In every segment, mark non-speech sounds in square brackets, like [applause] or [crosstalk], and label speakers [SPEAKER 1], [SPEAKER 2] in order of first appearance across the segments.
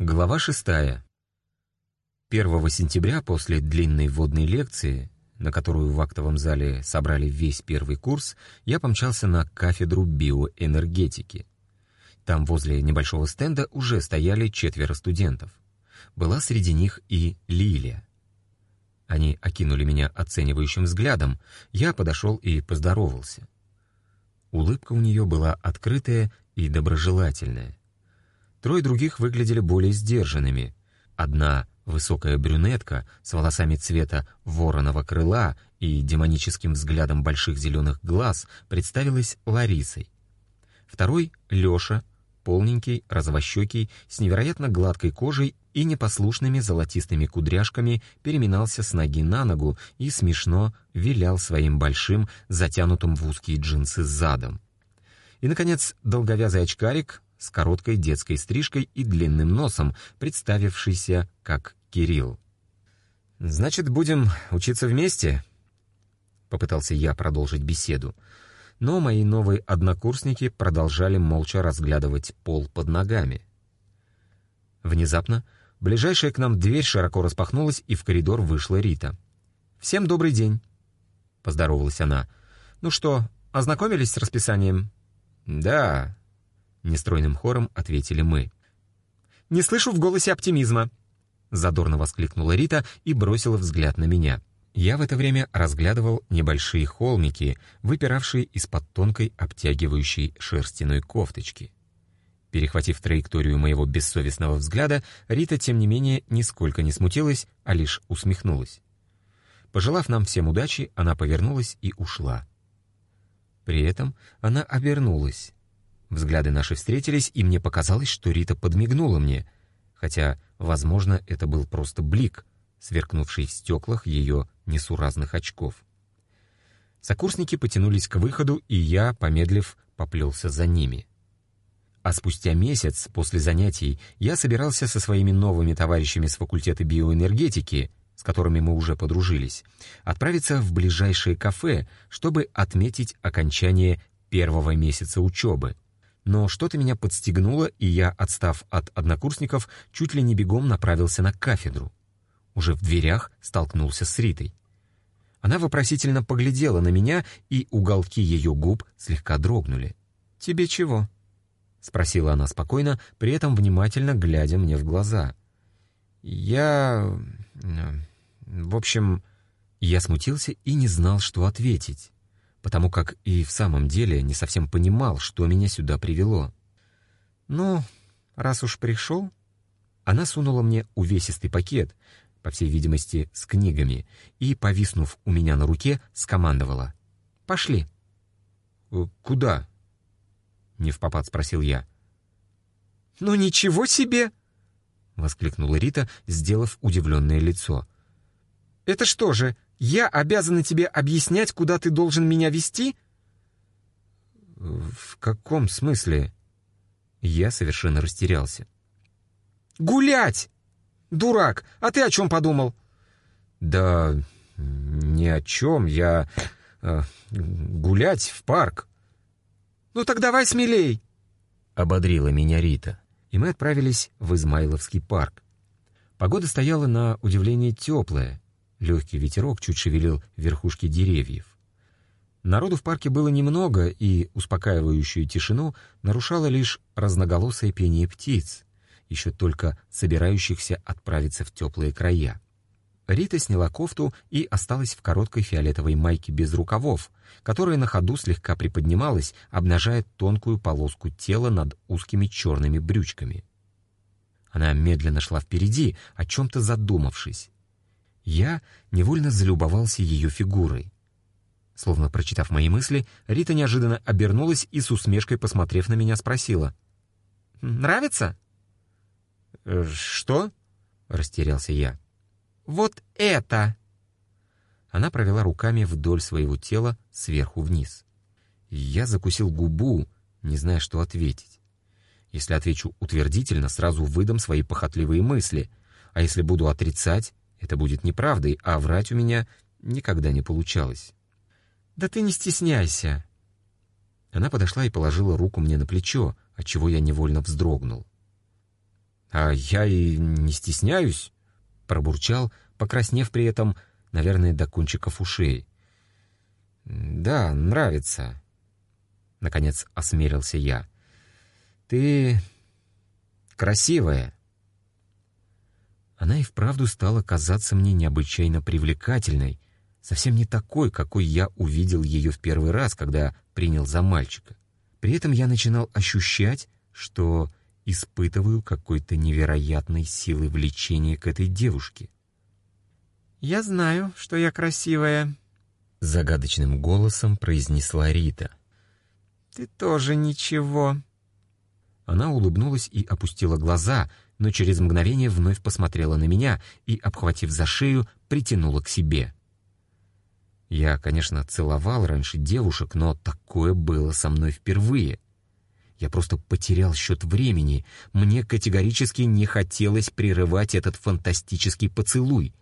[SPEAKER 1] Глава шестая. 1 сентября после длинной вводной лекции, на которую в актовом зале собрали весь первый курс, я помчался на кафедру биоэнергетики. Там возле небольшого стенда уже стояли четверо студентов. Была среди них и Лилия. Они окинули меня оценивающим взглядом, я подошел и поздоровался. Улыбка у нее была открытая и доброжелательная. Трое других выглядели более сдержанными. Одна высокая брюнетка с волосами цвета вороного крыла и демоническим взглядом больших зеленых глаз представилась Ларисой. Второй — Леша, полненький, розовощекий, с невероятно гладкой кожей и непослушными золотистыми кудряшками переминался с ноги на ногу и смешно вилял своим большим, затянутым в узкие джинсы задом. И, наконец, долговязый очкарик с короткой детской стрижкой и длинным носом, представившийся как Кирилл. «Значит, будем учиться вместе?» Попытался я продолжить беседу, но мои новые однокурсники продолжали молча разглядывать пол под ногами. Внезапно ближайшая к нам дверь широко распахнулась, и в коридор вышла Рита. «Всем добрый день!» — поздоровалась она. «Ну что, ознакомились с расписанием?» «Да», Нестройным хором ответили мы. «Не слышу в голосе оптимизма!» Задорно воскликнула Рита и бросила взгляд на меня. Я в это время разглядывал небольшие холмики, выпиравшие из-под тонкой обтягивающей шерстяной кофточки. Перехватив траекторию моего бессовестного взгляда, Рита, тем не менее, нисколько не смутилась, а лишь усмехнулась. Пожелав нам всем удачи, она повернулась и ушла. При этом она обернулась, Взгляды наши встретились, и мне показалось, что Рита подмигнула мне, хотя, возможно, это был просто блик, сверкнувший в стеклах ее несуразных очков. Сокурсники потянулись к выходу, и я, помедлив, поплелся за ними. А спустя месяц после занятий я собирался со своими новыми товарищами с факультета биоэнергетики, с которыми мы уже подружились, отправиться в ближайшее кафе, чтобы отметить окончание первого месяца учебы — но что-то меня подстегнуло, и я, отстав от однокурсников, чуть ли не бегом направился на кафедру. Уже в дверях столкнулся с Ритой. Она вопросительно поглядела на меня, и уголки ее губ слегка дрогнули. «Тебе чего?» — спросила она спокойно, при этом внимательно глядя мне в глаза. «Я... в общем...» Я смутился и не знал, что ответить потому как и в самом деле не совсем понимал, что меня сюда привело. «Ну, раз уж пришел...» Она сунула мне увесистый пакет, по всей видимости, с книгами, и, повиснув у меня на руке, скомандовала. «Пошли». «Э, «Куда?» — не в попад спросил я. «Ну ничего себе!» — воскликнула Рита, сделав удивленное лицо. «Это что же, я обязана тебе объяснять, куда ты должен меня вести? В каком смысле? Я совершенно растерялся. Гулять! Дурак! А ты о чем подумал? Да ни о чем. Я... Э, гулять в парк. Ну так давай смелей! Ободрила меня Рита. И мы отправились в Измайловский парк. Погода стояла на удивление теплая, Легкий ветерок чуть шевелил верхушки деревьев. Народу в парке было немного, и успокаивающую тишину нарушало лишь разноголосое пение птиц, еще только собирающихся отправиться в теплые края. Рита сняла кофту и осталась в короткой фиолетовой майке без рукавов, которая на ходу слегка приподнималась, обнажая тонкую полоску тела над узкими черными брючками. Она медленно шла впереди, о чем-то задумавшись. Я невольно залюбовался ее фигурой. Словно прочитав мои мысли, Рита неожиданно обернулась и с усмешкой, посмотрев на меня, спросила. «Нравится?» «Э, «Что?» — растерялся я. «Вот это!» Она провела руками вдоль своего тела сверху вниз. Я закусил губу, не зная, что ответить. Если отвечу утвердительно, сразу выдам свои похотливые мысли, а если буду отрицать, это будет неправдой, а врать у меня никогда не получалось. «Да ты не стесняйся!» Она подошла и положила руку мне на плечо, отчего я невольно вздрогнул. «А я и не стесняюсь», — пробурчал, покраснев при этом, наверное, до кончиков ушей. «Да, нравится», — наконец осмелился я. «Ты красивая». Она и вправду стала казаться мне необычайно привлекательной, совсем не такой, какой я увидел ее в первый раз, когда принял за мальчика. При этом я начинал ощущать, что испытываю какой-то невероятной силы влечения к этой девушке.
[SPEAKER 2] «Я знаю, что я красивая», —
[SPEAKER 1] загадочным голосом произнесла Рита.
[SPEAKER 2] «Ты тоже ничего».
[SPEAKER 1] Она улыбнулась и опустила глаза, но через мгновение вновь посмотрела на меня и, обхватив за шею, притянула к себе. Я, конечно, целовал раньше девушек, но такое было со мной впервые. Я просто потерял счет времени. Мне категорически не хотелось прерывать этот фантастический поцелуй.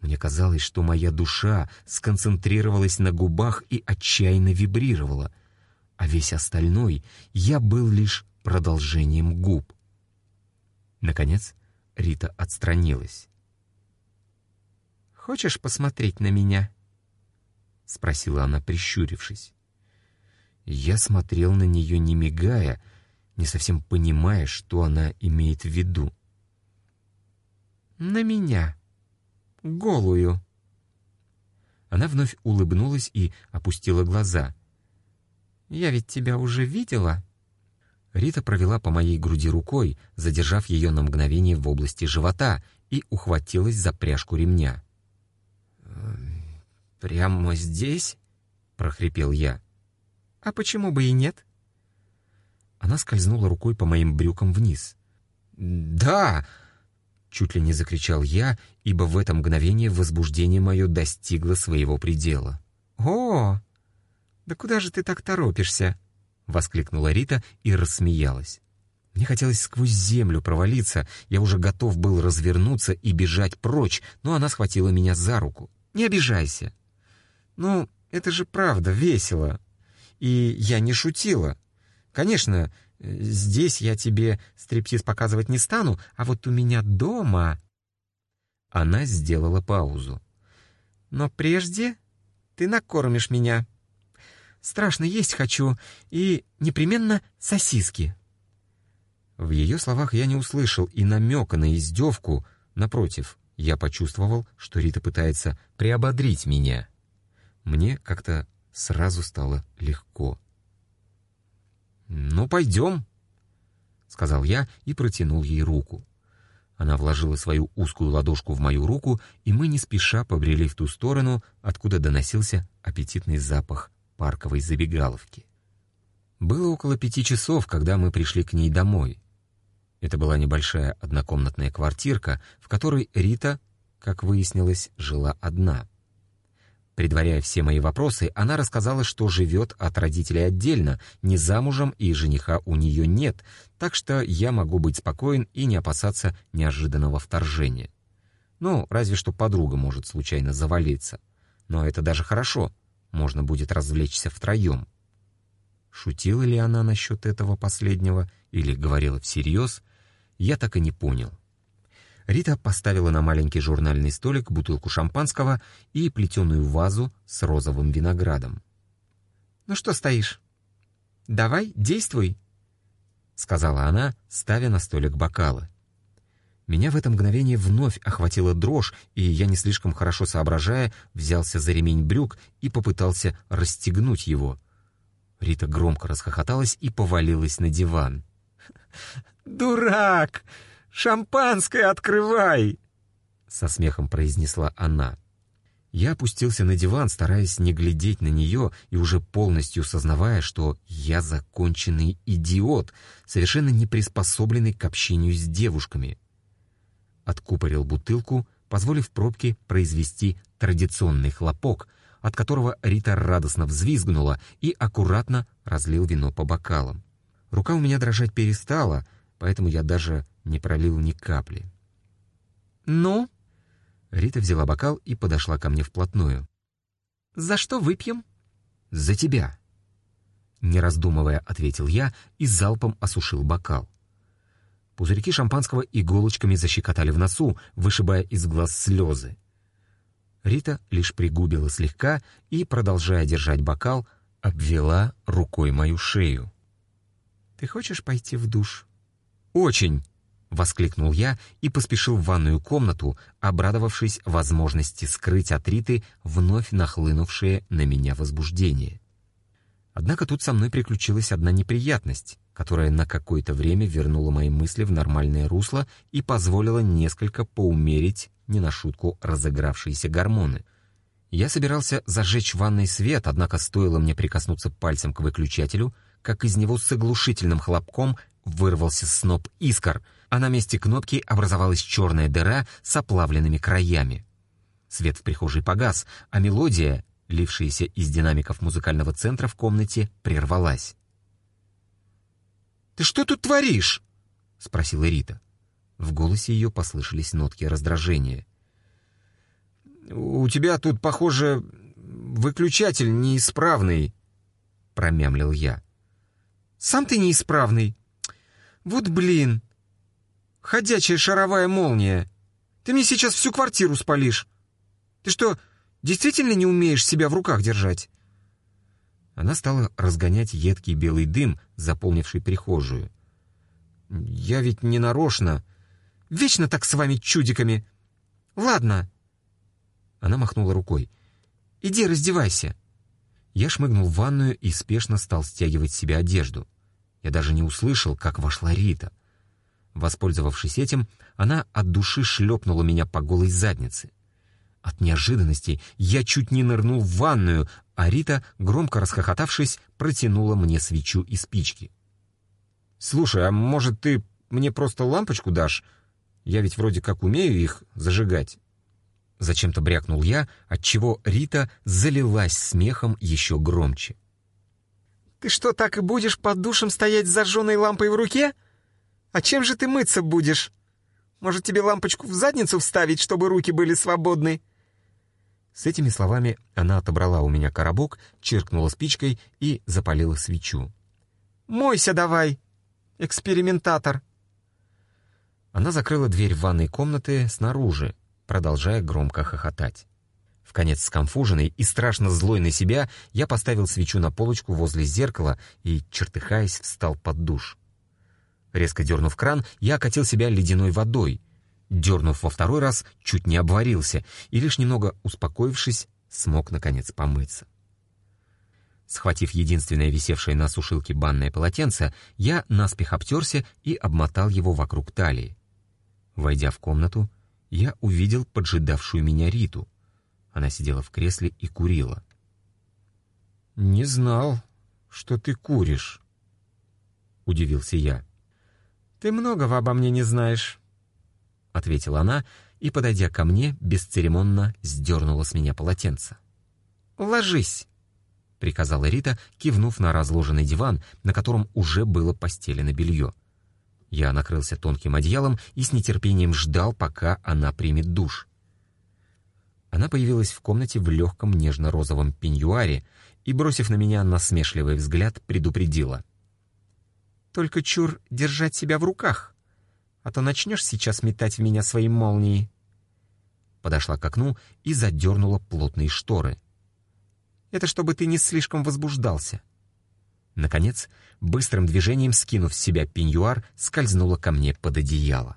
[SPEAKER 1] Мне казалось, что моя душа сконцентрировалась на губах и отчаянно вибрировала, а весь остальной я был лишь продолжением губ. Наконец Рита отстранилась.
[SPEAKER 2] «Хочешь посмотреть на меня?» — спросила она, прищурившись.
[SPEAKER 1] Я смотрел на нее, не мигая, не совсем понимая, что она имеет в виду.
[SPEAKER 2] «На меня. Голую».
[SPEAKER 1] Она вновь улыбнулась и опустила глаза.
[SPEAKER 2] «Я ведь тебя уже видела?»
[SPEAKER 1] Рита провела по моей груди рукой, задержав ее на мгновение в области живота, и ухватилась за пряжку ремня.
[SPEAKER 2] «Прямо здесь?» — прохрипел я.
[SPEAKER 1] А почему бы и нет? Она скользнула рукой по моим брюкам вниз. «Да!» — чуть ли не закричал я, ибо в это мгновение возбуждение мое достигло своего предела.
[SPEAKER 2] «О, да куда же ты так торопишься?»
[SPEAKER 1] — воскликнула Рита и рассмеялась. Мне хотелось сквозь землю провалиться, я уже готов был развернуться и бежать прочь, но она схватила меня за руку. «Не обижайся!»
[SPEAKER 2] «Ну, это же правда весело!» И я не шутила. Конечно, здесь я тебе стриптиз показывать не стану, а вот у меня дома...»
[SPEAKER 1] Она сделала паузу.
[SPEAKER 2] «Но прежде ты накормишь меня. Страшно есть хочу, и непременно сосиски».
[SPEAKER 1] В ее словах я не услышал и намека на издевку. Напротив, я почувствовал, что Рита пытается приободрить меня. Мне как-то сразу стало легко. «Ну, пойдем», — сказал я и протянул ей руку. Она вложила свою узкую ладошку в мою руку, и мы не спеша побрели в ту сторону, откуда доносился аппетитный запах парковой забегаловки. Было около пяти часов, когда мы пришли к ней домой. Это была небольшая однокомнатная квартирка, в которой Рита, как выяснилось, жила одна — Предваряя все мои вопросы, она рассказала, что живет от родителей отдельно, не замужем и жениха у нее нет, так что я могу быть спокоен и не опасаться неожиданного вторжения. Ну, разве что подруга может случайно завалиться. Но это даже хорошо, можно будет развлечься втроем. Шутила ли она насчет этого последнего или говорила всерьез, я так и не понял. Рита поставила на маленький журнальный столик бутылку шампанского и плетеную вазу с розовым виноградом.
[SPEAKER 2] «Ну что стоишь? Давай, действуй!» — сказала она, ставя на столик бокалы.
[SPEAKER 1] Меня в это мгновение вновь охватила дрожь, и я, не слишком хорошо соображая, взялся за ремень брюк и попытался расстегнуть его. Рита громко расхохоталась и повалилась на диван. [laughs]
[SPEAKER 2] «Дурак!» «Шампанское открывай!»
[SPEAKER 1] Со смехом произнесла она. Я опустился на диван, стараясь не глядеть на нее и уже полностью сознавая, что я законченный идиот, совершенно не приспособленный к общению с девушками. Откупорил бутылку, позволив пробке произвести традиционный хлопок, от которого Рита радостно взвизгнула и аккуратно разлил вино по бокалам. Рука у меня дрожать перестала, поэтому я даже не пролил ни капли.
[SPEAKER 2] «Ну?»
[SPEAKER 1] Рита взяла бокал и подошла ко мне вплотную.
[SPEAKER 2] «За что выпьем?»
[SPEAKER 1] «За тебя!» Не раздумывая, ответил я и залпом осушил бокал. Пузырьки шампанского иголочками защекотали в носу, вышибая из глаз слезы. Рита лишь пригубила слегка и, продолжая держать бокал, обвела рукой мою шею.
[SPEAKER 2] «Ты хочешь пойти в душ?»
[SPEAKER 1] «Очень!» — воскликнул я и поспешил в ванную комнату, обрадовавшись возможности скрыть от Риты вновь нахлынувшее на меня возбуждение. Однако тут со мной приключилась одна неприятность, которая на какое-то время вернула мои мысли в нормальное русло и позволила несколько поумерить не на шутку разыгравшиеся гормоны. Я собирался зажечь ванный свет, однако стоило мне прикоснуться пальцем к выключателю, как из него с оглушительным хлопком вырвался сноп искр, а на месте кнопки образовалась черная дыра с оплавленными краями. Свет в прихожей погас, а мелодия, лившаяся из динамиков музыкального центра в комнате, прервалась.
[SPEAKER 2] «Ты что тут творишь?» — спросила Рита.
[SPEAKER 1] В голосе ее послышались нотки раздражения.
[SPEAKER 2] «У тебя тут, похоже, выключатель неисправный», — промямлил я. «Сам ты неисправный. Вот блин. Ходячая шаровая молния. Ты мне сейчас всю квартиру спалишь. Ты что, действительно не умеешь себя в руках держать?»
[SPEAKER 1] Она стала разгонять едкий белый дым, заполнивший прихожую.
[SPEAKER 2] «Я ведь не нарочно. Вечно так с вами чудиками. Ладно».
[SPEAKER 1] Она махнула рукой.
[SPEAKER 2] «Иди раздевайся».
[SPEAKER 1] Я шмыгнул в ванную и спешно стал стягивать себе одежду. Я даже не услышал, как вошла Рита. Воспользовавшись этим, она от души шлепнула меня по голой заднице. От неожиданности я чуть не нырнул в ванную, а Рита, громко расхохотавшись, протянула мне свечу и спички.
[SPEAKER 2] «Слушай, а может, ты мне просто лампочку дашь? Я ведь вроде как умею их зажигать».
[SPEAKER 1] Зачем-то брякнул я, отчего Рита залилась смехом еще громче.
[SPEAKER 2] «Ты что, так и будешь под душем стоять с зажженной лампой в руке? А чем же ты мыться будешь? Может, тебе лампочку в задницу вставить, чтобы руки были свободны?»
[SPEAKER 1] С этими словами она отобрала у меня коробок, чиркнула спичкой и запалила свечу.
[SPEAKER 2] «Мойся давай, экспериментатор!»
[SPEAKER 1] Она закрыла дверь в ванной комнаты снаружи, продолжая громко хохотать. В конец скомфуженный и страшно злой на себя, я поставил свечу на полочку возле зеркала и, чертыхаясь, встал под душ. Резко дернув кран, я окатил себя ледяной водой — дернув во второй раз, чуть не обварился и лишь немного успокоившись, смог, наконец, помыться. Схватив единственное висевшее на сушилке банное полотенце, я наспех обтерся и обмотал его вокруг талии. Войдя в комнату, я увидел поджидавшую меня Риту. Она сидела в кресле и курила.
[SPEAKER 2] «Не знал, что ты куришь», — удивился я. «Ты многого обо мне не знаешь».
[SPEAKER 1] — ответила она и, подойдя ко мне, бесцеремонно сдернула с меня полотенце.
[SPEAKER 2] «Ложись!»
[SPEAKER 1] — приказала Рита, кивнув на разложенный диван, на котором уже было постелено белье. Я накрылся тонким одеялом и с нетерпением ждал, пока она примет душ. Она появилась в комнате в легком нежно-розовом пеньюаре и, бросив на меня насмешливый взгляд, предупредила.
[SPEAKER 2] «Только чур держать себя в руках!» А то начнешь сейчас метать в меня свои молнии».
[SPEAKER 1] Подошла к окну и задернула плотные шторы.
[SPEAKER 2] «Это чтобы ты не слишком возбуждался».
[SPEAKER 1] Наконец, быстрым движением скинув с себя пеньюар, скользнула ко мне под одеяло.